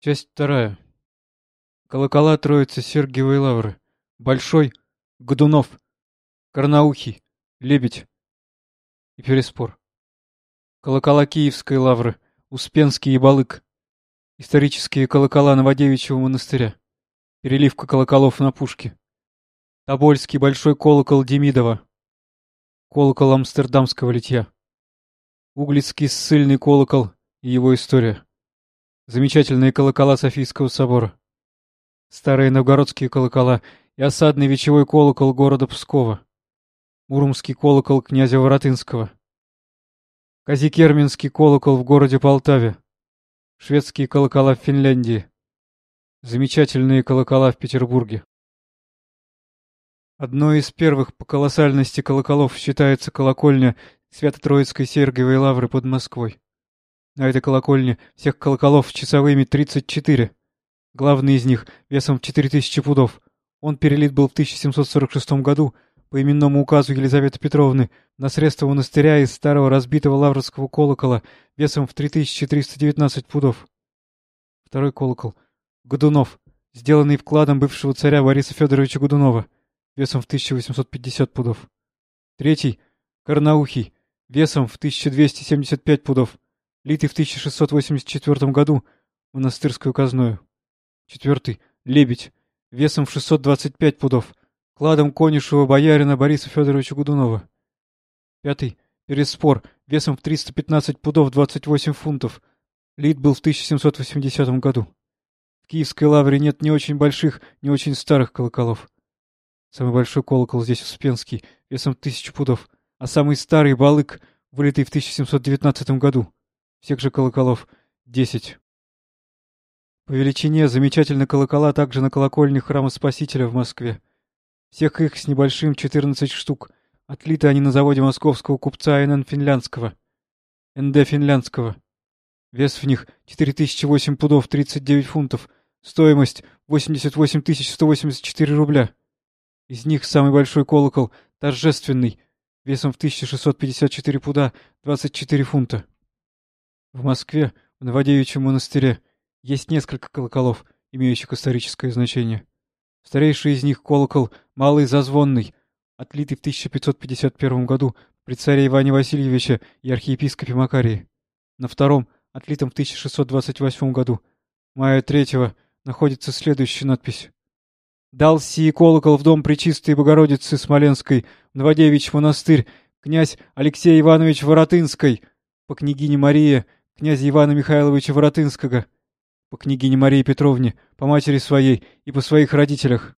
Часть вторая. Колокола Троицы Сергиевой Лавры. Большой, Годунов, Карнаухий, Лебедь и Переспор. Колокола Киевской Лавры, Успенский и Балык. Исторические колокола Новодевичьего монастыря. Переливка колоколов на пушке. Тобольский большой колокол Демидова. Колокол Амстердамского литья. Углицкий ссыльный колокол и его история. Замечательные колокола Софийского собора. Старые новгородские колокола и осадный вечевой колокол города Пскова. Муромский колокол князя Воротынского. Казикерминский колокол в городе Полтаве. Шведские колокола в Финляндии. Замечательные колокола в Петербурге. Одной из первых по колоссальности колоколов считается колокольня Свято-Троицкой Сергиевой Лавры под Москвой. На этой колокольне всех колоколов часовыми 34. Главный из них весом в 4000 пудов. Он перелит был в 1746 году по именному указу Елизаветы Петровны на средства монастыря из старого разбитого лаврского колокола весом в 3319 пудов. Второй колокол. Годунов, сделанный вкладом бывшего царя Бориса Федоровича Годунова, весом в 1850 пудов. Третий. Карнаухий, весом в 1275 пудов, литый в 1684 году монастырскую казною. Четвертый — лебедь, весом в 625 пудов, кладом конюшего боярина Бориса Федоровича Гудунова. Пятый — переспор, весом в 315 пудов 28 фунтов, лит был в 1780 году. В Киевской лавре нет ни очень больших, ни очень старых колоколов. Самый большой колокол здесь Успенский, весом тысячу пудов, а самый старый — Балык, вылитый в 1719 году. Всех же колоколов — десять. По величине замечательны колокола также на колокольне Храма Спасителя в Москве. Всех их с небольшим 14 штук. Отлиты они на заводе московского купца НН Финляндского. НД Финляндского. Вес в них 4008 пудов 39 фунтов. Стоимость 88 184 рубля. Из них самый большой колокол, торжественный, весом в 1654 пуда 24 фунта. В Москве, в Новодевичьем монастыре, есть несколько колоколов, имеющих историческое значение. Старейший из них колокол Малый Зазвонный, отлитый в 1551 году при царе Иване Васильевиче и архиепископе Макарии. На втором, отлитом в 1628 году, мая третьего, находится следующая надпись. «Дал сии колокол в дом Пречистой Богородицы Смоленской, в Новодевичь монастырь, князь Алексей Иванович Воротынской, по княгине Марии, князя Ивана Михайловича Воротынского, по княгине Марии Петровне, по матери своей и по своих родителях.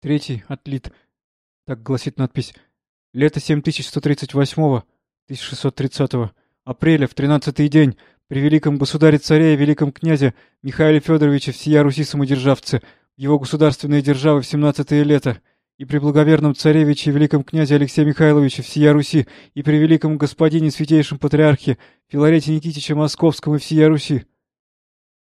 Третий отлит. Так гласит надпись. Лето 7138-го, 1630-го, апреля, в тринадцатый день, при великом государе-царе и великом князе Михаиле Федоровиче всея Руси самодержавце, его государственные державы в семнадцатое лето, и при благоверном царевиче и великом князе Алексея Михайловича всея Руси, и при великом господине святейшем патриархе Филарете Никитиче Московском и всея Руси.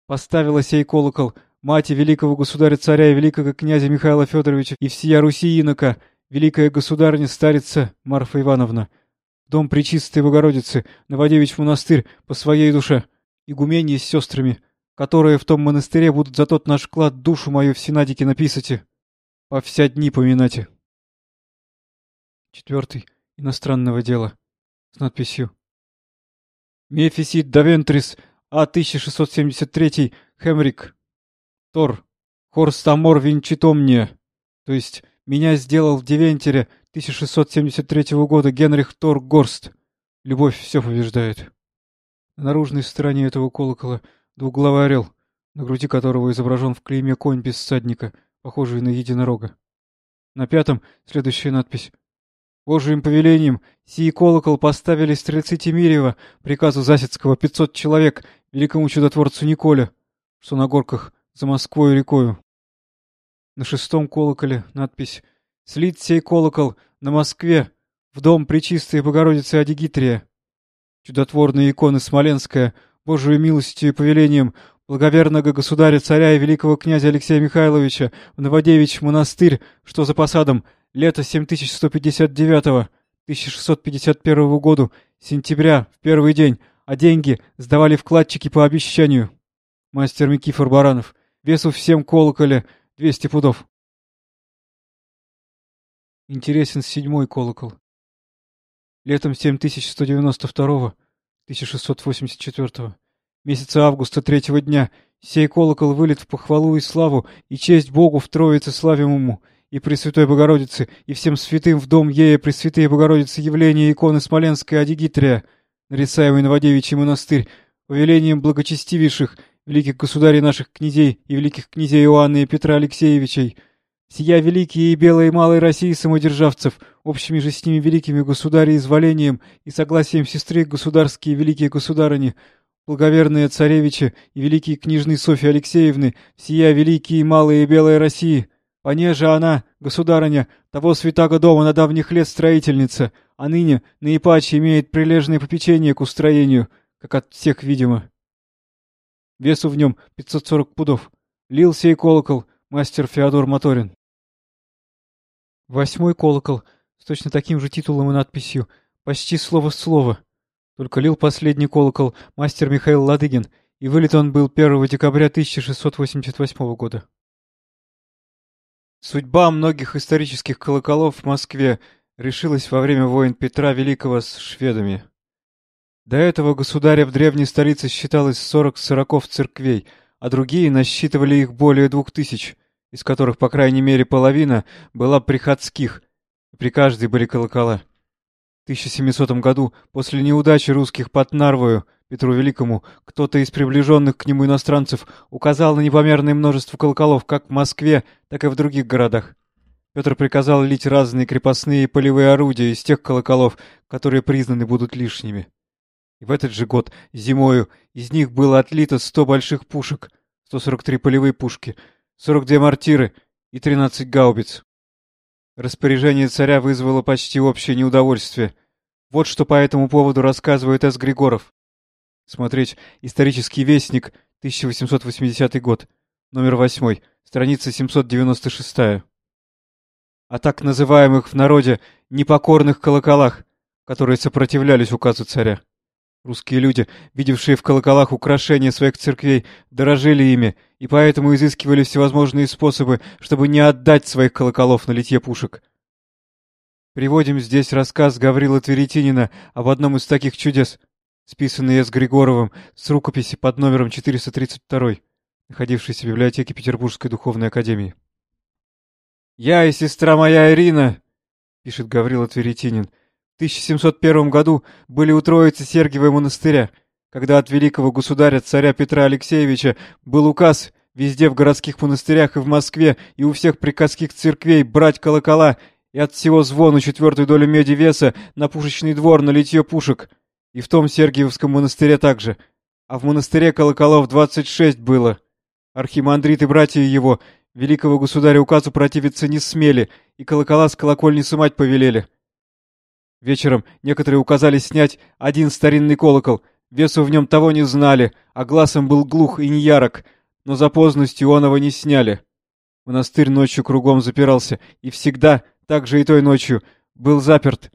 Поставила сей колокол мать великого государя-царя и великого князя Михаила Федоровича и всея Руси инока, великая государыня старица Марфа Ивановна, дом Пречистой Богородицы, Новодевич монастырь по своей душе, игуменье с сестрами, которые в том монастыре будут за тот наш клад душу мою в Синадике написати, по вся дни поминати. Четвертый. Иностранного дела. С надписью. Мефисит Давентрис а-1673, Хемрик. Тор. Хорстамор Винчитомния. То есть, меня сделал в Девентере 1673 года Генрих Тор Горст. Любовь все побеждает. На наружной стороне этого колокола двуглавый орел, на груди которого изображен в клейме конь без всадника, похожий на единорога. На пятом следующая надпись. Божьим повелением сии колокол поставили стрельцы Тимирьева, приказу Засецкого, пятьсот человек, великому чудотворцу Николе, что на горках за Москвой рекою. На шестом колоколе надпись «Слит сей колокол на Москве, в дом Пречистой Богородицы Адигитрия». Чудотворные иконы Смоленская, Божию милостью и повелением благоверного государя-царя и великого князя Алексея Михайловича в Новодевичь монастырь, что за посадом, лето 7159 1651 году, сентября, в первый день, а деньги сдавали вкладчики по обещанию. мастер Микифор Баранов. Весу всем колоколе 200 пудов. Интересен седьмой колокол. Летом 7192 1684 месяца августа третьего дня. Сей колокол вылет в похвалу и славу и честь Богу в Троице славимому и Пресвятой Богородице, и всем святым в дом ея Пресвятые Богородицы явление иконы Смоленской Адигитрия, нарицаемый Новодевичий монастырь, повелением благочестивейших, великих государей наших князей и великих князей Иоанна и Петра Алексеевичей, сия великие и белые и малые России самодержавцев, общими же с ними великими государей изволением и согласием сестры государские великие государыни, благоверные царевичи и великие княжны Софьи Алексеевны, сия великие и малые белые России, Понеже она, государыня, того святаго дома на давних лет строительница, а ныне наипаче имеет прилежное попечение к устроению, как от всех видимо. Весу в нем 540 пудов. Лил сей колокол мастер Феодор Моторин. Восьмой колокол с точно таким же титулом и надписью, почти слово в слово. Только лил последний колокол мастер Михаил Ладыгин, и вылет он был 1 декабря 1688 года. Судьба многих исторических колоколов в Москве решилась во время войн Петра Великого с шведами. До этого государя в древней столице считалось сорок сороков церквей, а другие насчитывали их более двух тысяч, из которых, по крайней мере, половина была приходских, и при каждой были колокола. В 1700 году, после неудачи русских под Нарвою, Петру Великому, кто-то из приближенных к нему иностранцев указал на непомерное множество колоколов как в Москве, так и в других городах. Петр приказал лить разные крепостные и полевые орудия из тех колоколов, которые признаны будут лишними. И в этот же год, зимою, из них было отлито 100 больших пушек, 143 полевые пушки, 42 мортиры и 13 гаубиц. Распоряжение царя вызвало почти общее неудовольствие. Вот что по этому поводу рассказывает С. Григоров. Смотреть «Исторический вестник», 1880 год, номер 8, страница 796. О так называемых в народе непокорных колоколах, которые сопротивлялись указу царя. Русские люди, видевшие в колоколах украшения своих церквей, дорожили ими и поэтому изыскивали всевозможные способы, чтобы не отдать своих колоколов на литье пушек. Приводим здесь рассказ Гаврила Тверетинина об одном из таких чудес — списанные с Григоровым с рукописи под номером 432, находившейся в библиотеке Петербургской духовной академии. «Я и сестра моя Ирина», — пишет Гаврила Тверетинин, — «в 1701 году были у Троицы Сергиевой монастыря, когда от великого государя царя Петра Алексеевича был указ везде в городских монастырях и в Москве и у всех приказских церквей брать колокола и от всего звону четвертую долю меди веса на пушечный двор на литье пушек, и в том Сергиевском монастыре также. А в монастыре колоколов двадцать шесть было. Архимандрит и братья его великого государя указу противиться не смели, и колокола с колокольни сымать повелели. Вечером некоторые указали снять один старинный колокол, весу в нем того не знали, а глазом был глух и неярок, но за поздностью оного не сняли. Монастырь ночью кругом запирался, и всегда, так же и той ночью, был заперт,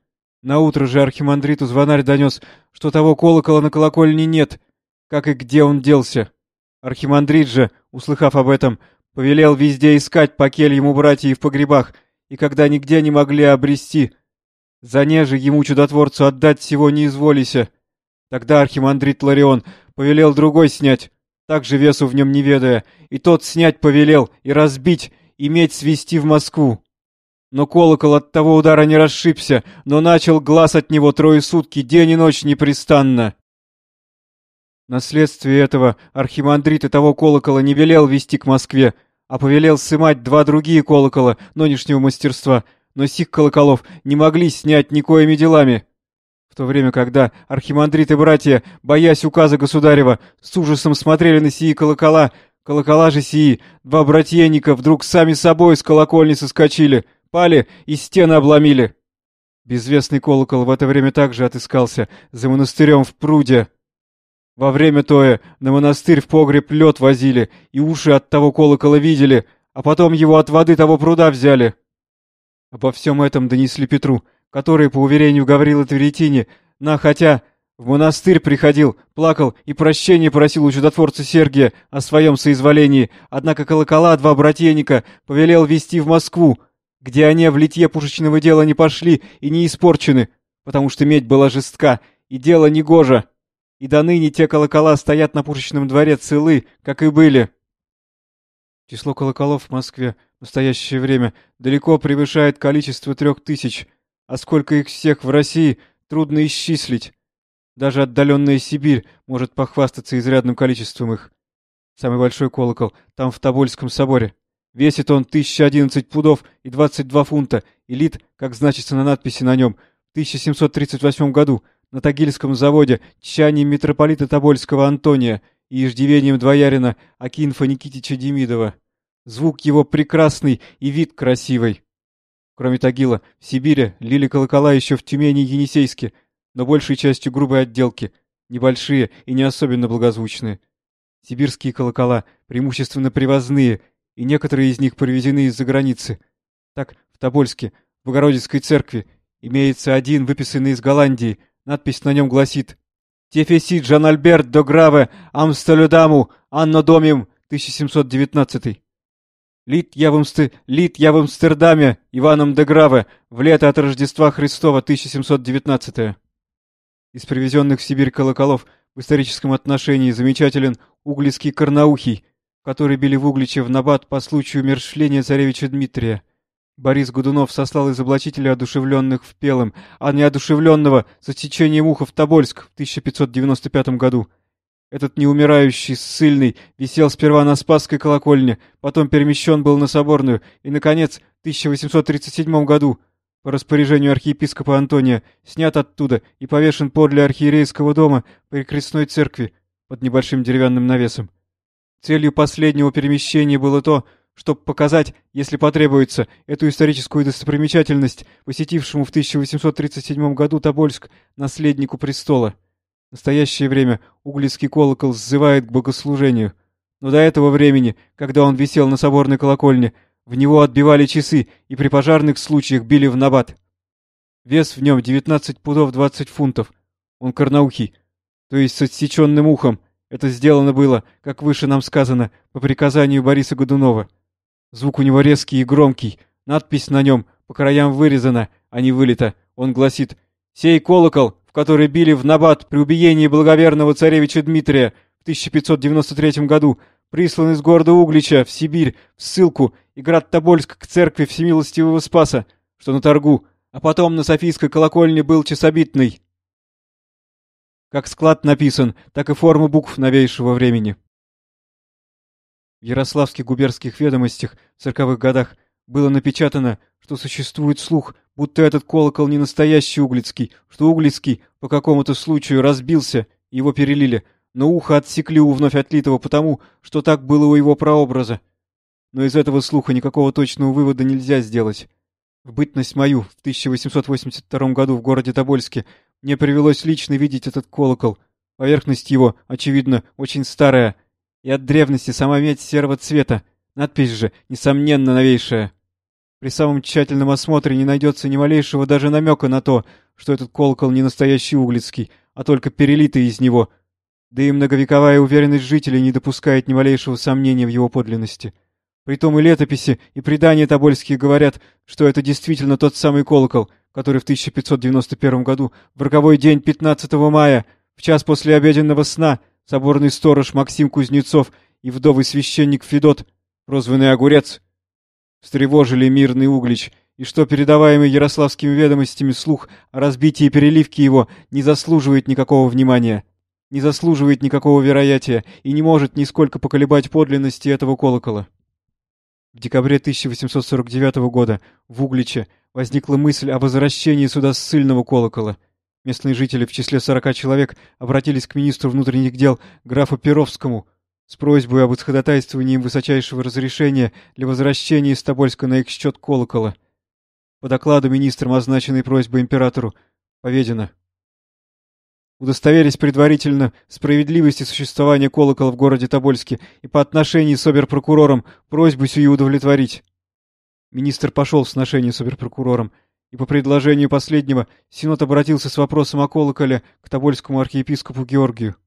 на утро же архимандриту звонарь донес, что того колокола на колокольне нет, как и где он делся. Архимандрит же, услыхав об этом, повелел везде искать по кельям у братьев в погребах, и когда нигде не могли обрести, за неже ему чудотворцу отдать всего не изволися. Тогда архимандрит Ларион повелел другой снять, также весу в нем не ведая, и тот снять повелел и разбить, и медь свести в Москву. Но колокол от того удара не расшибся, но начал глаз от него трое сутки, день и ночь непрестанно. Наследствие этого архимандрит и того колокола не велел вести к Москве, а повелел сымать два другие колокола нынешнего мастерства, но сих колоколов не могли снять никоими делами. В то время, когда архимандрит и братья, боясь указа государева, с ужасом смотрели на сии колокола, колокола же сии, два братьеника вдруг сами собой с колокольни соскочили — пали и стены обломили. Безвестный колокол в это время также отыскался за монастырем в пруде. Во время тое на монастырь в погреб лед возили, и уши от того колокола видели, а потом его от воды того пруда взяли. Обо всем этом донесли Петру, который, по уверению Гаврила Тверетини, на хотя В монастырь приходил, плакал и прощения просил у чудотворца Сергия о своем соизволении, однако колокола два братьеника повелел вести в Москву, где они в литье пушечного дела не пошли и не испорчены, потому что медь была жестка, и дело негоже. И до ныне те колокола стоят на пушечном дворе целы, как и были. Число колоколов в Москве в настоящее время далеко превышает количество трех тысяч, а сколько их всех в России, трудно исчислить. Даже отдаленная Сибирь может похвастаться изрядным количеством их. Самый большой колокол там в Тобольском соборе. Весит он 1011 пудов и 22 фунта, и лит, как значится на надписи на нем, в 1738 году на Тагильском заводе тщанием митрополита Тобольского Антония и иждивением двоярина Акинфа Никитича Демидова. Звук его прекрасный и вид красивый. Кроме Тагила, в Сибири лили колокола еще в Тюмени и Енисейске — но большей частью грубой отделки, небольшие и не особенно благозвучные. Сибирские колокола преимущественно привозные, и некоторые из них привезены из-за границы. Так, в Тобольске, в Богородицкой церкви, имеется один, выписанный из Голландии. Надпись на нем гласит «Тефеси Джан Альберт до Граве Амстелюдаму Анно Домим 1719». Лит я, в Амсте... Лит я в Амстердаме Иваном де Граве в лето от Рождества Христова 1719. Из привезенных в Сибирь колоколов в историческом отношении замечателен углицкий Карнаухий, который били в Угличе в набат по случаю умершления царевича Дмитрия. Борис Годунов сослал изоблачителя одушевленных в Пелым, а неодушевленного за течением уха в Тобольск в 1595 году. Этот неумирающий, ссыльный, висел сперва на Спасской колокольне, потом перемещен был на Соборную и, наконец, в 1837 году по распоряжению архиепископа Антония, снят оттуда и повешен подле архиерейского дома при крестной церкви под небольшим деревянным навесом. Целью последнего перемещения было то, чтобы показать, если потребуется, эту историческую достопримечательность, посетившему в 1837 году Тобольск наследнику престола. В настоящее время углицкий колокол сзывает к богослужению. Но до этого времени, когда он висел на соборной колокольне, в него отбивали часы и при пожарных случаях били в набат. Вес в нем 19 пудов 20 фунтов. Он корнаухий, то есть с отсеченным ухом. Это сделано было, как выше нам сказано, по приказанию Бориса Годунова. Звук у него резкий и громкий. Надпись на нем по краям вырезана, а не вылита. Он гласит «Сей колокол, в который били в набат при убиении благоверного царевича Дмитрия в 1593 году, прислан из города Углича в Сибирь в ссылку и град Тобольск к церкви Всемилостивого Спаса, что на торгу, а потом на Софийской колокольне был часобитный. Как склад написан, так и форма букв новейшего времени. В Ярославских губернских ведомостях в сороковых годах было напечатано, что существует слух, будто этот колокол не настоящий углицкий, что углицкий по какому-то случаю разбился, его перелили, но ухо отсекли у вновь отлитого потому, что так было у его прообраза. Но из этого слуха никакого точного вывода нельзя сделать. В бытность мою в 1882 году в городе Тобольске мне привелось лично видеть этот колокол. Поверхность его, очевидно, очень старая, и от древности сама медь серого цвета, надпись же, несомненно, новейшая. При самом тщательном осмотре не найдется ни малейшего даже намека на то, что этот колокол не настоящий углицкий, а только перелитый из него — да и многовековая уверенность жителей не допускает ни малейшего сомнения в его подлинности. Притом и летописи, и предания тобольские говорят, что это действительно тот самый колокол, который в 1591 году, в роковой день 15 мая, в час после обеденного сна, соборный сторож Максим Кузнецов и вдовый священник Федот, прозванный Огурец, встревожили мирный Углич, и что передаваемый ярославскими ведомостями слух о разбитии и его не заслуживает никакого внимания не заслуживает никакого вероятия и не может нисколько поколебать подлинности этого колокола. В декабре 1849 года в Угличе возникла мысль о возвращении сюда ссыльного колокола. Местные жители в числе 40 человек обратились к министру внутренних дел графу Перовскому с просьбой об исходатайствовании им высочайшего разрешения для возвращения из Тобольска на их счет колокола. По докладу министром означенной просьбы императору поведено удостоверясь предварительно справедливости существования колокола в городе Тобольске и по отношению с оберпрокурором просьбу сию удовлетворить. Министр пошел в сношение с оберпрокурором, и по предложению последнего Синод обратился с вопросом о колоколе к Тобольскому архиепископу Георгию.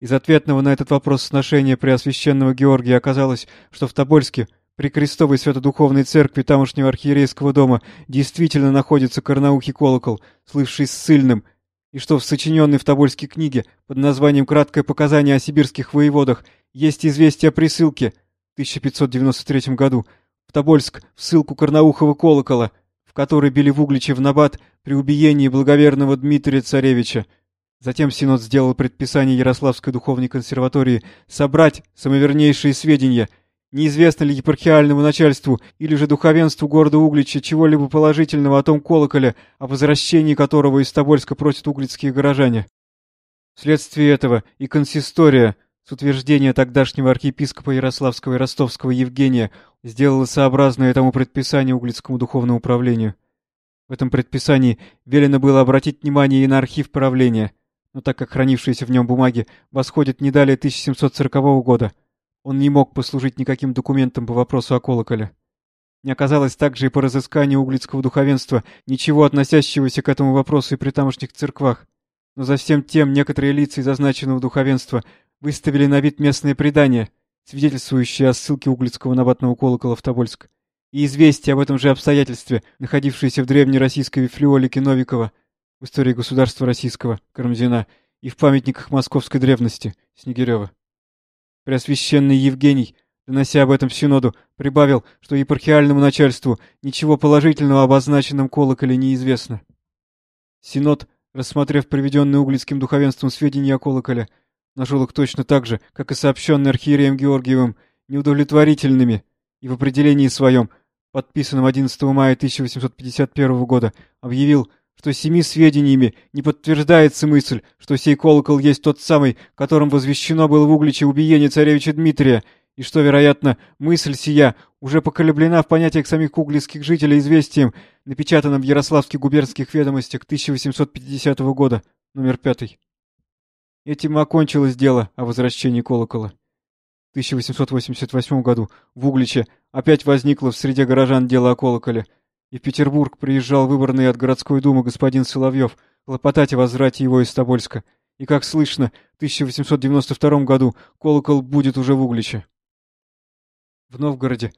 Из ответного на этот вопрос сношения Преосвященного Георгия оказалось, что в Тобольске, при Крестовой Святодуховной Церкви тамошнего архиерейского дома, действительно находится корнаухий колокол, слывший ссыльным, и что в сочиненной в Тобольской книге под названием «Краткое показание о сибирских воеводах» есть известие о присылке в 1593 году в Тобольск в ссылку Корнаухова колокола, в который били в Угличе в набат при убиении благоверного Дмитрия Царевича, Затем Синод сделал предписание Ярославской духовной консерватории собрать самовернейшие сведения, неизвестно ли епархиальному начальству или же духовенству города Углича чего-либо положительного о том колоколе, о возвращении которого из Тобольска просят углицкие горожане. Вследствие этого и консистория, с утверждения тогдашнего архиепископа Ярославского и Ростовского Евгения, сделала сообразное этому предписанию Углицкому духовному управлению. В этом предписании велено было обратить внимание и на архив правления — но так как хранившиеся в нем бумаги восходят не далее 1740 года, он не мог послужить никаким документом по вопросу о колоколе. Не оказалось также и по разысканию углицкого духовенства ничего относящегося к этому вопросу и при тамошних церквах. Но за всем тем некоторые лица из означенного духовенства выставили на вид местные предания, свидетельствующие о ссылке углицкого набатного колокола в Тобольск. И известие об этом же обстоятельстве, находившееся в древнероссийской вифлеолике Новикова, в истории государства российского Карамзина и в памятниках московской древности Снегирева. Преосвященный Евгений, донося об этом синоду, прибавил, что епархиальному начальству ничего положительного об означенном колоколе неизвестно. Синод, рассмотрев приведенные углицким духовенством сведения о колоколе, нашел их точно так же, как и сообщенные архиереем Георгиевым, неудовлетворительными, и в определении своем, подписанном 11 мая 1851 года, объявил, что семи сведениями не подтверждается мысль, что сей колокол есть тот самый, которым возвещено было в Угличе убиение царевича Дмитрия, и что, вероятно, мысль сия уже поколеблена в понятиях самих углицких жителей известием, напечатанным в Ярославских губернских ведомостях 1850 года, номер пятый. Этим окончилось дело о возвращении колокола. В 1888 году в Угличе опять возникло в среде горожан дело о колоколе — и в Петербург приезжал выбранный от городской думы господин Соловьев хлопотать о возврате его из Тобольска. И, как слышно, в 1892 году колокол будет уже в Угличе. В Новгороде,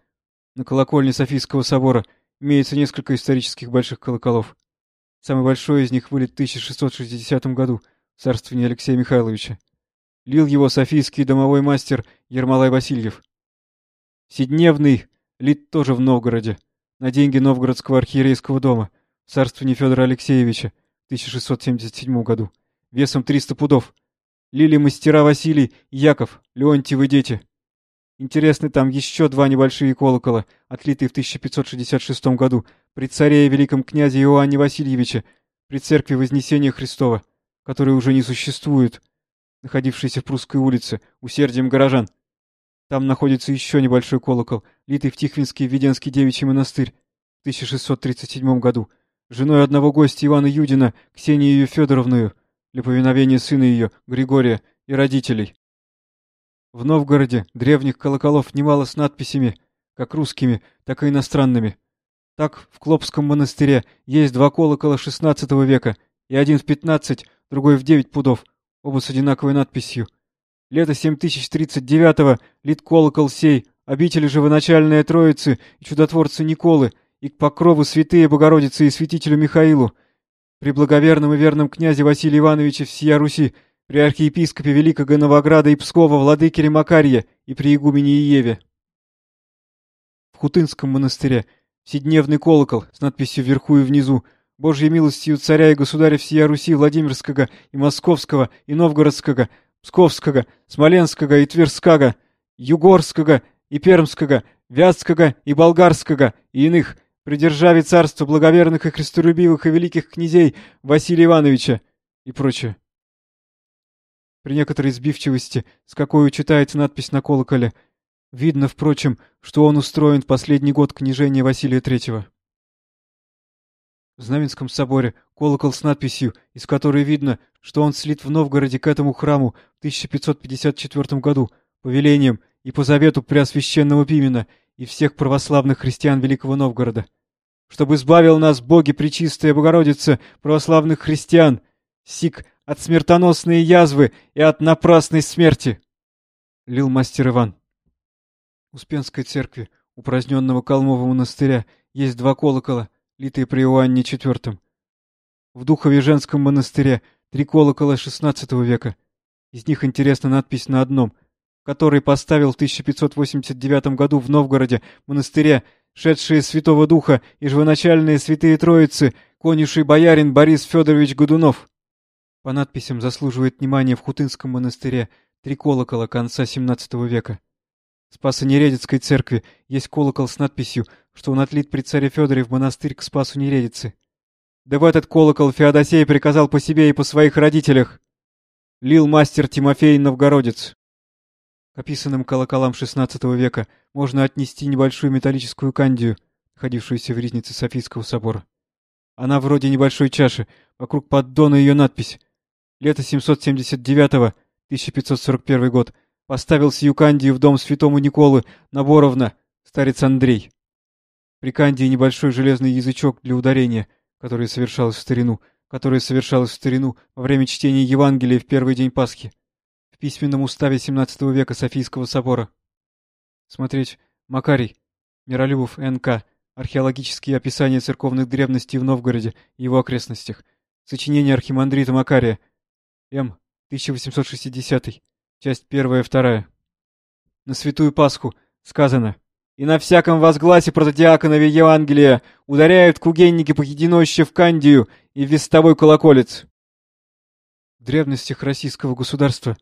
на колокольне Софийского собора, имеется несколько исторических больших колоколов. Самый большой из них вылет в 1660 году, в царствовании Алексея Михайловича. Лил его софийский домовой мастер Ермолай Васильев. Седневный лит тоже в Новгороде на деньги Новгородского архиерейского дома, в Федора Алексеевича в 1677 году, весом 300 пудов. Лили мастера Василий и Яков, Леонтьевы дети. Интересны там еще два небольшие колокола, отлитые в 1566 году при царе и великом князе Иоанне Васильевиче, при церкви Вознесения Христова, которая уже не существует, находившейся в Прусской улице, усердием горожан. Там находится еще небольшой колокол, литый в Тихвинский Введенский девичий монастырь в 1637 году, женой одного гостя Ивана Юдина, Ксению Федоровную, для повиновения сына ее, Григория, и родителей. В Новгороде древних колоколов немало с надписями, как русскими, так и иностранными. Так, в Клопском монастыре есть два колокола XVI века, и один в 15, другой в 9 пудов, оба с одинаковой надписью — Лето 7039-го, лит колокол сей, обители живоначальная Троицы и чудотворца Николы, и к покрову святые Богородицы и святителю Михаилу, при благоверном и верном князе Василия Ивановича всея Руси, при архиепископе Великого Новограда и Пскова, владыкере Макария и при игумене Иеве. В Хутынском монастыре седневный колокол с надписью вверху и внизу «Божьей милостью царя и государя всея Руси Владимирского и Московского и Новгородского, Псковского, Смоленского и Тверского, Югорского и Пермского, Вятского и Болгарского и иных, при державе царства благоверных и христолюбивых и великих князей Василия Ивановича и прочее. При некоторой сбивчивости, с какой читается надпись на колоколе, видно, впрочем, что он устроен в последний год княжения Василия Третьего. В Знаменском соборе колокол с надписью, из которой видно, что он слит в Новгороде к этому храму в 1554 году по велениям и по завету Преосвященного Пимена и всех православных христиан Великого Новгорода. чтобы избавил нас Боги Пречистая Богородица православных христиан, сик от смертоносной язвы и от напрасной смерти. Лил мастер Иван. Успенской церкви, упраздненного Калмова монастыря, есть два колокола, литые при Иоанне IV. В Духове женском монастыре три колокола XVI века. Из них интересна надпись на одном, который поставил в 1589 году в Новгороде монастыре шедшие Святого Духа и живоначальные святые Троицы, конюший боярин Борис Федорович Годунов. По надписям заслуживает внимания в Хутынском монастыре три колокола конца XVII века. Спасо-Нередицкой церкви есть колокол с надписью, что он отлит при царе Федоре в монастырь к Спасу Нередицы. Да в этот колокол Феодосей приказал по себе и по своих родителях. Лил мастер Тимофей Новгородец. К описанным колоколам XVI века можно отнести небольшую металлическую кандию, находившуюся в ризнице Софийского собора. Она вроде небольшой чаши, вокруг поддона ее надпись. Лето 779 1541 год, поставил сию кандию в дом святому Николы Наборовна, старец Андрей. При кандии небольшой железный язычок для ударения, который совершалось в старину, которое совершалось в старину во время чтения Евангелия в первый день Пасхи, в письменном уставе XVII века Софийского собора. Смотреть Макарий, Миролюбов, Н.К., археологические описания церковных древностей в Новгороде и его окрестностях, сочинение архимандрита Макария, М. 1860, часть первая, вторая. На Святую Пасху сказано «И на всяком возгласе протодиаконове Евангелия ударяют кугенники поединоще в кандию и вестовой колоколец». В древностях российского государства,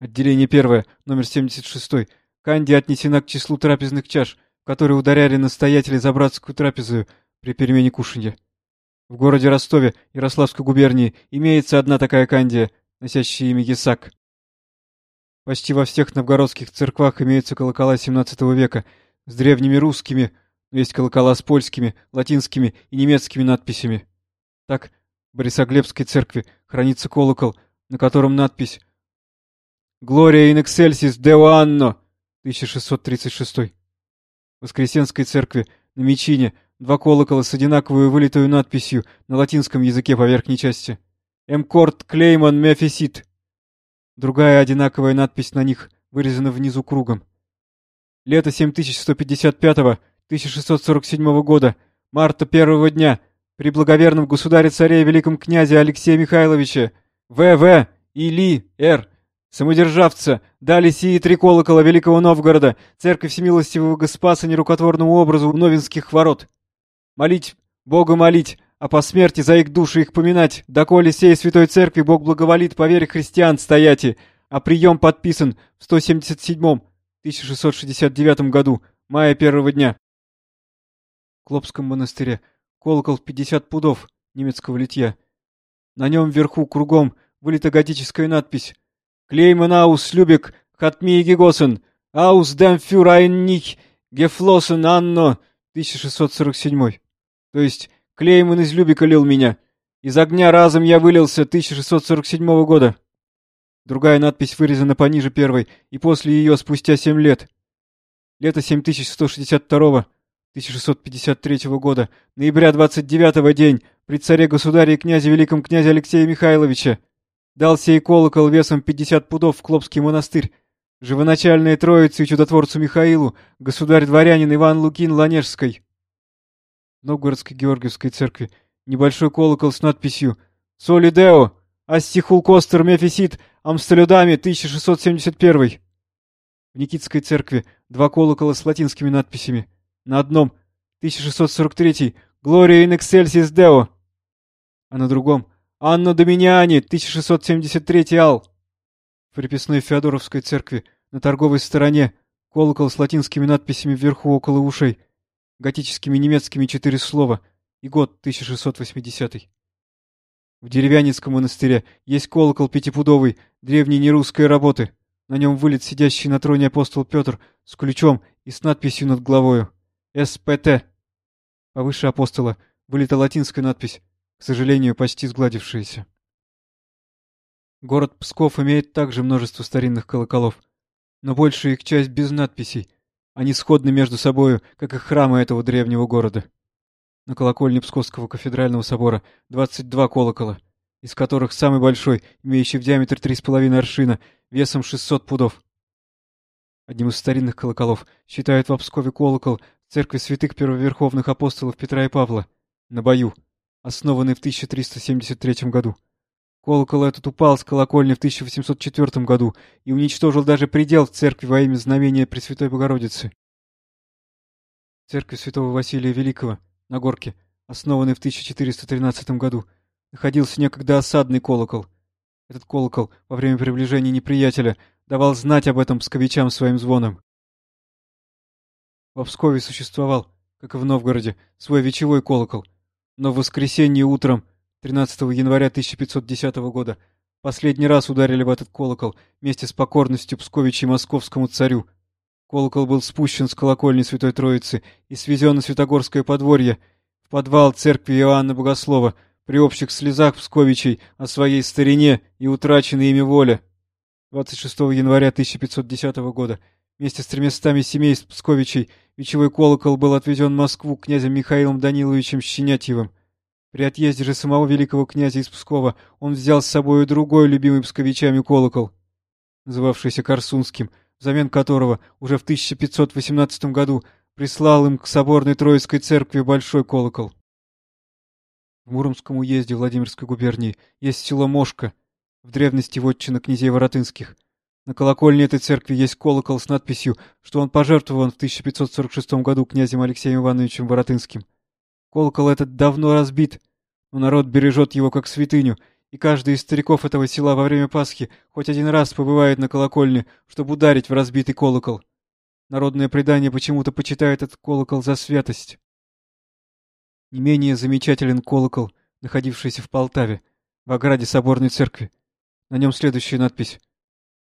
отделение первое, номер 76, кандия отнесена к числу трапезных чаш, которые ударяли настоятели за братскую трапезу при перемене кушанья. В городе Ростове Ярославской губернии имеется одна такая кандия — носящие имя Ясак. Почти во всех новгородских церквах имеются колокола XVII века с древними русскими, но есть колокола с польскими, латинскими и немецкими надписями. Так, в Борисоглебской церкви хранится колокол, на котором надпись «Глория in excelsis Deo anno» 1636. В Воскресенской церкви на Мечине два колокола с одинаковой вылитую надписью на латинском языке по верхней части — Эмкорт Клейман Мефисит. Другая одинаковая надпись на них вырезана внизу кругом. Лето 7155-1647 года, марта первого дня, при благоверном государе-царе великом князе Алексея Михайловича, В.В. и Ли, Р., самодержавца, дали сии три колокола Великого Новгорода, церковь Всемилостивого Госпаса нерукотворному образу у Новинских ворот. Молить, Бога молить, а по смерти за их души их поминать, доколе сей святой церкви Бог благоволит по вере христиан стояти, а прием подписан в 177-м, 1669 году, мая первого дня. В Клопском монастыре колокол в 50 пудов немецкого литья. На нем вверху кругом вылита готическая надпись «Клейман аус любек хатми гегосен, аус дем фюр айн них гефлосен анно» 1647. То есть Клейман из Любика лил меня. Из огня разом я вылился 1647 года. Другая надпись вырезана пониже первой, и после ее спустя семь лет. Лето 7162 1653 года, ноября 29 день, при царе-государе и князе великом князе Алексея Михайловича. Дал сей колокол весом 50 пудов в Клопский монастырь. Живоначальные троицы и чудотворцу Михаилу, государь-дворянин Иван Лукин Ланежской. Новгородской Георгиевской церкви небольшой колокол с надписью «Соли Део! Астихул Костер Мефисит Амстелюдами 1671». В Никитской церкви два колокола с латинскими надписями. На одном 1643 «Глория in excelsis Deo», а на другом «Анно Доминиани 1673 Ал». В приписной Феодоровской церкви на торговой стороне колокол с латинскими надписями вверху около ушей — готическими немецкими четыре слова и год 1680. В Деревянинском монастыре есть колокол пятипудовый, древней нерусской работы. На нем вылет сидящий на троне апостол Петр с ключом и с надписью над головою «СПТ». Повыше апостола вылета латинская надпись, к сожалению, почти сгладившаяся. Город Псков имеет также множество старинных колоколов, но большая их часть без надписей — они сходны между собою, как и храмы этого древнего города. На колокольне Псковского кафедрального собора 22 колокола, из которых самый большой, имеющий в диаметре 3,5 аршина, весом 600 пудов. Одним из старинных колоколов считают в Пскове колокол церкви святых первоверховных апостолов Петра и Павла на Бою, основанный в 1373 году. Колокол этот упал с колокольни в 1804 году и уничтожил даже предел церкви во имя знамения Пресвятой Богородицы. Церковь святого Василия Великого на горке, основанной в 1413 году, находился некогда осадный колокол. Этот колокол во время приближения неприятеля давал знать об этом псковичам своим звоном. В Пскове существовал, как и в Новгороде, свой вечевой колокол, но в воскресенье утром 13 января 1510 года последний раз ударили в этот колокол вместе с покорностью Псковичей московскому царю. Колокол был спущен с колокольни Святой Троицы и свезен на Святогорское подворье, в подвал церкви Иоанна Богослова, при общих слезах Псковичей о своей старине и утраченной ими воле. 26 января 1510 года вместе с тремястами семейств Псковичей вечевой колокол был отвезен в Москву князем Михаилом Даниловичем Щенятьевым. При отъезде же самого великого князя из Пскова он взял с собой другой любимый псковичами колокол, называвшийся Корсунским, взамен которого уже в 1518 году прислал им к соборной Троицкой церкви большой колокол. В Муромском уезде Владимирской губернии есть село Мошка, в древности вотчина князей Воротынских. На колокольне этой церкви есть колокол с надписью, что он пожертвован в 1546 году князем Алексеем Ивановичем Воротынским. Колокол этот давно разбит, но народ бережет его как святыню, и каждый из стариков этого села во время Пасхи хоть один раз побывает на колокольне, чтобы ударить в разбитый колокол. Народное предание почему-то почитает этот колокол за святость. Не менее замечателен колокол, находившийся в Полтаве, в ограде соборной церкви. На нем следующая надпись.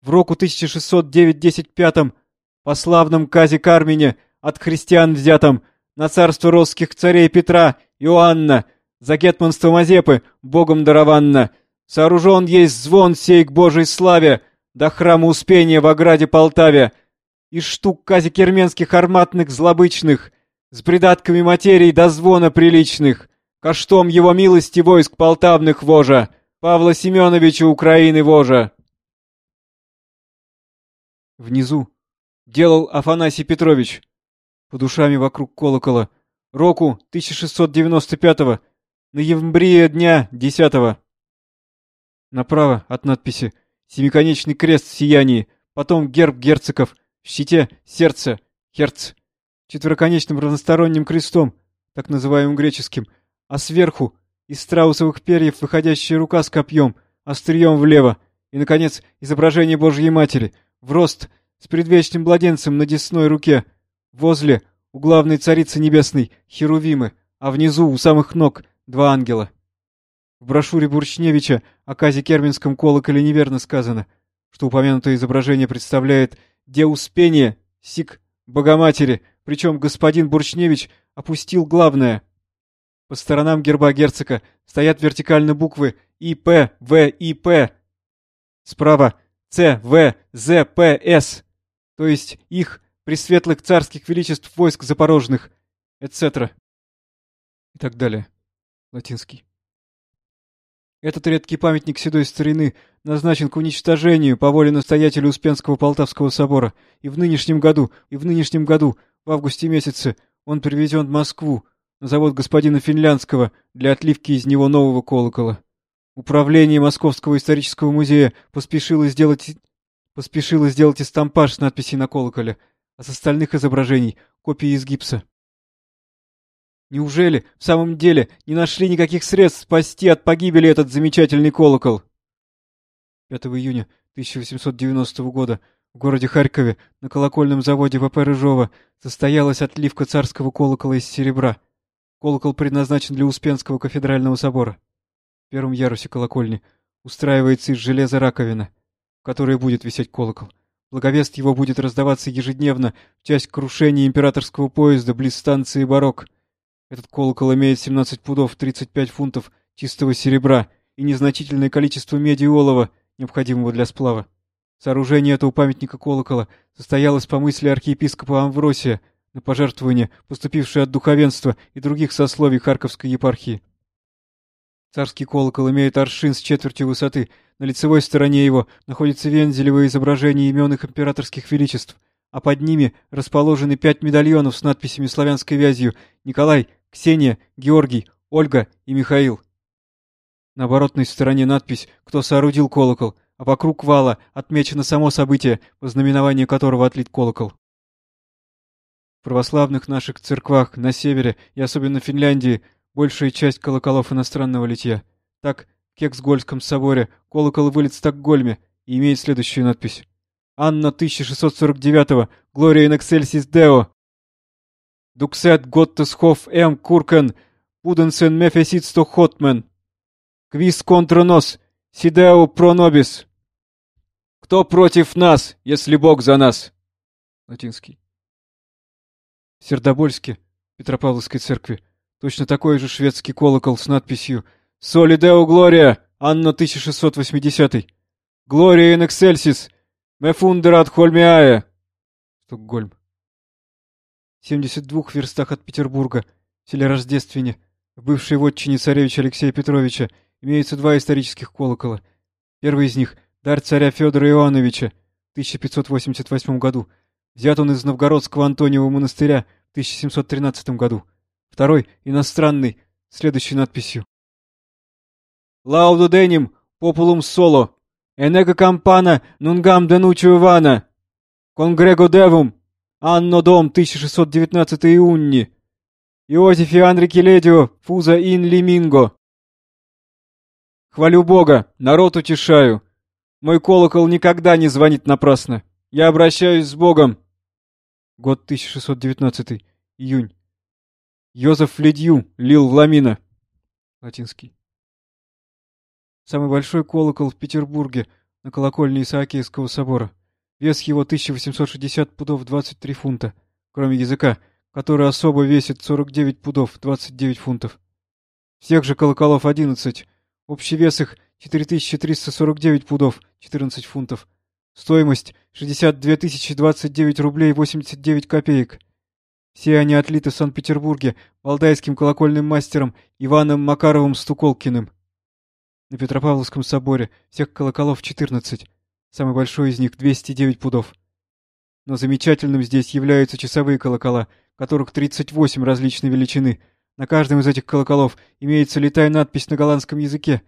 В року 1609-10 по славном казе Кармене от христиан взятом на царство росских царей Петра, Иоанна, за гетманство Мазепы, богом дарованно. Сооружен есть звон сей к Божьей славе, до храма Успения в ограде Полтаве, из штук казикерменских арматных злобычных, с придатками материй до звона приличных, каштом его милости войск полтавных вожа, Павла Семеновича Украины вожа. Внизу делал Афанасий Петрович, под ушами вокруг колокола. Року 1695-го, ноябрия дня 10-го. Направо от надписи «Семиконечный крест в сиянии», потом герб герцогов, в щите сердце, херц, четвероконечным разносторонним крестом, так называемым греческим, а сверху из страусовых перьев выходящая рука с копьем, острием влево, и, наконец, изображение Божьей Матери, в рост, с предвечным младенцем на десной руке, Возле, у главной царицы небесной, херувимы, а внизу, у самых ног, два ангела. В брошюре Бурчневича о Казе Керминском колоколе неверно сказано, что упомянутое изображение представляет деуспение, сик, Богоматери, причем господин Бурчневич опустил главное. По сторонам герба герцога стоят вертикально буквы ИП, В, ИП. Справа Ц, В, З, П, С. То есть их пресветлых царских величеств войск запорожных, etc. И так далее. Латинский. Этот редкий памятник седой старины назначен к уничтожению по воле настоятеля Успенского Полтавского собора, и в нынешнем году, и в нынешнем году, в августе месяце, он привезен в Москву, на завод господина Финляндского, для отливки из него нового колокола. Управление Московского исторического музея поспешило сделать, поспешило сделать эстампаж с надписью на колоколе — а с остальных изображений — копии из гипса. Неужели в самом деле не нашли никаких средств спасти от погибели этот замечательный колокол? 5 июня 1890 года в городе Харькове на колокольном заводе ВП Рыжова состоялась отливка царского колокола из серебра. Колокол предназначен для Успенского кафедрального собора. В первом ярусе колокольни устраивается из железа раковина, в которой будет висеть колокол. Благовест его будет раздаваться ежедневно в часть крушения императорского поезда близ станции Барок. Этот колокол имеет 17 пудов 35 фунтов чистого серебра и незначительное количество меди и олова, необходимого для сплава. Сооружение этого памятника колокола состоялось по мысли архиепископа Амвросия на пожертвования, поступившие от духовенства и других сословий Харьковской епархии. Царский колокол имеет аршин с четвертью высоты. На лицевой стороне его находится вензелевое изображение имен их императорских величеств, а под ними расположены пять медальонов с надписями славянской вязью «Николай», «Ксения», «Георгий», «Ольга» и «Михаил». На оборотной стороне надпись «Кто соорудил колокол», а вокруг вала отмечено само событие, по знаменованию которого отлит колокол. В православных наших церквах на севере и особенно в Финляндии большая часть колоколов иностранного литья. Так, в Кексгольском соборе колокол вылет в Стокгольме и имеет следующую надпись. Анна 1649, Глория in excelsis Deo. Дуксет Готтес Хофф М. Куркен, Пуденсен Мефесит Хотмен. Квис контра нос, Сидео пронобис. Кто против нас, если Бог за нас? Латинский. В Сердобольске, Петропавловской церкви, точно такой же шведский колокол с надписью «Соли Део Глория, Анна 1680 Глория ин эксельсис, мефундерат хольмиае». Стокгольм. В 72 верстах от Петербурга, в селе Рождествене, в бывшей вотчине царевича Алексея Петровича, имеются два исторических колокола. Первый из них — дар царя Федора Иоанновича в 1588 году. Взят он из Новгородского Антониева монастыря в 1713 году. Второй — иностранный, следующей надписью. «Лауду деним, популум соло, энего кампана нунгам денучу Ивана, конгрего девум, анно дом 1619 иунни, Иосифи Анрики Ледио, фуза ин лиминго». Хвалю Бога, народ утешаю. Мой колокол никогда не звонит напрасно. Я обращаюсь с Богом. Год 1619. Июнь. Йозеф Ледью лил ламина. Латинский. Самый большой колокол в Петербурге на колокольне Исаакиевского собора. Вес его 1860 пудов 23 фунта, кроме языка, который особо весит 49 пудов 29 фунтов. Всех же колоколов 11, Общий вес их 4349 пудов, 14 фунтов. Стоимость 62 029 рублей 89 копеек. Все они отлиты в Санкт-Петербурге валдайским колокольным мастером Иваном Макаровым Стуколкиным. На Петропавловском соборе всех колоколов 14, самый большой из них 209 пудов. Но замечательным здесь являются часовые колокола, которых 38 различной величины — на каждом из этих колоколов имеется летая надпись на голландском языке.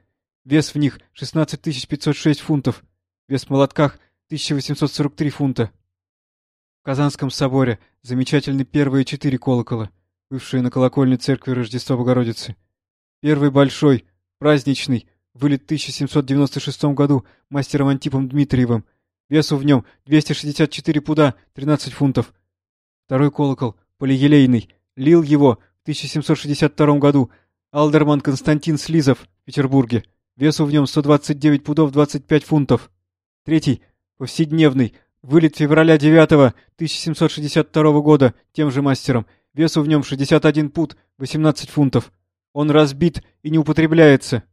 Вес в них 16 506 фунтов. Вес в молотках 1843 фунта. В Казанском соборе замечательны первые четыре колокола, бывшие на колокольне церкви Рождества Богородицы. Первый большой, праздничный, вылет в 1796 году мастером Антипом Дмитриевым. Весу в нем 264 пуда, 13 фунтов. Второй колокол, полиелейный, лил его 1762 году Алдерман Константин Слизов в Петербурге. Весу в нем 129 пудов 25 фунтов. Третий, повседневный, вылет февраля 9 1762 года тем же мастером. Весу в нем 61 пуд 18 фунтов. Он разбит и не употребляется.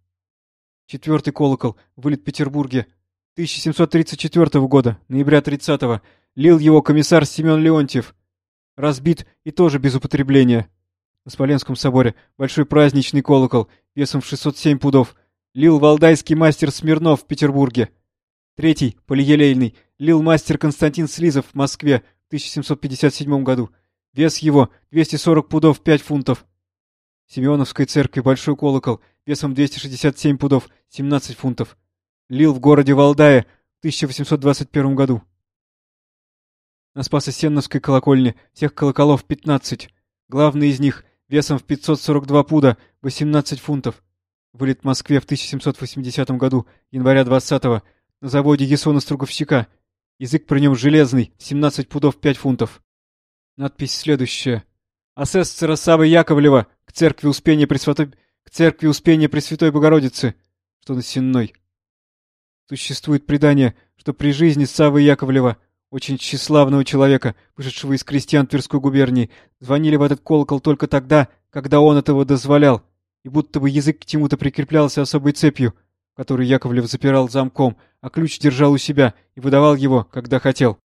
Четвертый колокол, вылет в Петербурге. 1734 года, ноября 30 -го. Лил его комиссар Семен Леонтьев. Разбит и тоже без употребления. На Смоленском соборе большой праздничный колокол весом в 607 пудов. Лил валдайский мастер Смирнов в Петербурге. Третий, полиелейный, лил мастер Константин Слизов в Москве в 1757 году. Вес его 240 пудов 5 фунтов. В Симеоновской церкви большой колокол весом 267 пудов 17 фунтов. Лил в городе Валдае в 1821 году. На Спасо-Сенновской колокольне всех колоколов 15. Главный из них весом в 542 пуда, 18 фунтов. Вылет в Москве в 1780 году, января 20-го, заводе Есона-Струговщика. Язык при нем железный, 17 пудов 5 фунтов. Надпись следующая. Асессора Савы Яковлева к церкви Успения Пресвятой... к церкви Успения Пресвятой Богородицы, что на Сенной. Существует предание, что при жизни Савы Яковлева очень тщеславного человека, вышедшего из крестьян Тверской губернии, звонили в этот колокол только тогда, когда он этого дозволял, и будто бы язык к чему-то прикреплялся особой цепью, которую Яковлев запирал замком, а ключ держал у себя и выдавал его, когда хотел.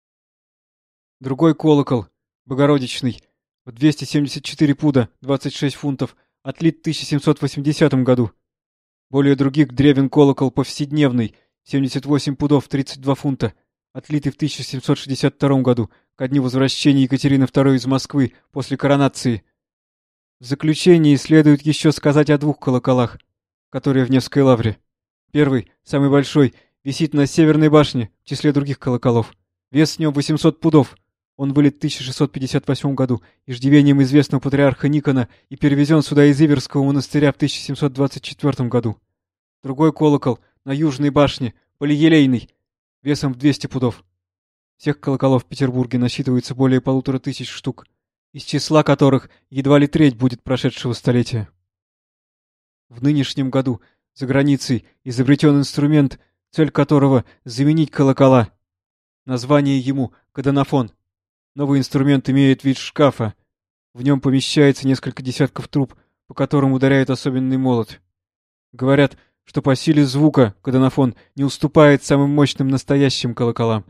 Другой колокол, Богородичный, в 274 пуда 26 фунтов, отлит в 1780 году. Более других древен колокол повседневный, 78 пудов 32 фунта, отлитый в 1762 году, ко дню возвращения Екатерины II из Москвы после коронации. В заключении следует еще сказать о двух колоколах, которые в Невской лавре. Первый, самый большой, висит на Северной башне, в числе других колоколов. Вес в нем 800 пудов. Он вылет в 1658 году иждивением известного патриарха Никона и перевезен сюда из Иверского монастыря в 1724 году. Другой колокол на Южной башне, полиелейный, весом в 200 пудов. Всех колоколов в Петербурге насчитывается более полутора тысяч штук, из числа которых едва ли треть будет прошедшего столетия. В нынешнем году за границей изобретен инструмент, цель которого — заменить колокола. Название ему — кадонафон. Новый инструмент имеет вид шкафа. В нем помещается несколько десятков труб, по которым ударяет особенный молот. Говорят, что по силе звука кадонафон не уступает самым мощным настоящим колоколам.